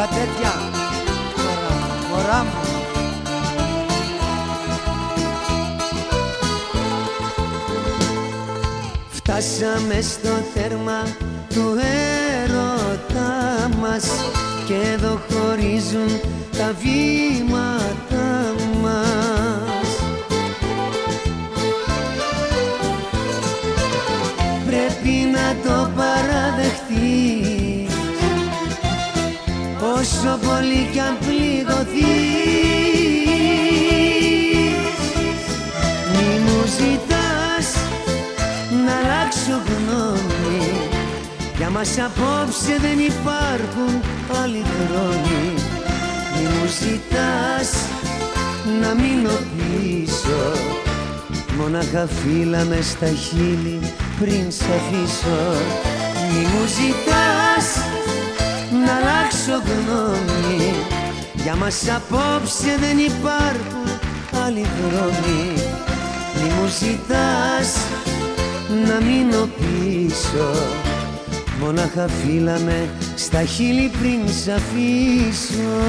τα τέτοια. Μωρά, μωρά μου. Φτάσαμε στο τέρμα του έρωτά μας και εδώ χωρίζουν τα βήματα μας. Πρέπει να το παραδεχτείς όσο πολύ κι αν πληγωθείς μη μου ζητάς να αλλάξω γνώμη. Για μας απόψε δεν υπάρχουν άλλοι χρόνοι Μη μου ζητάς να μείνω πίσω Μόναχα φύλλα μες στα χείλη πριν σ' αφήσω. Μη μου ζητάς Για μας απόψε δεν υπάρχουν άλλοι δρόμοι. Μη μου ζητάς να μείνω πίσω. Μόναχα φύλλα με στα χείλη πριν σ' αφήσω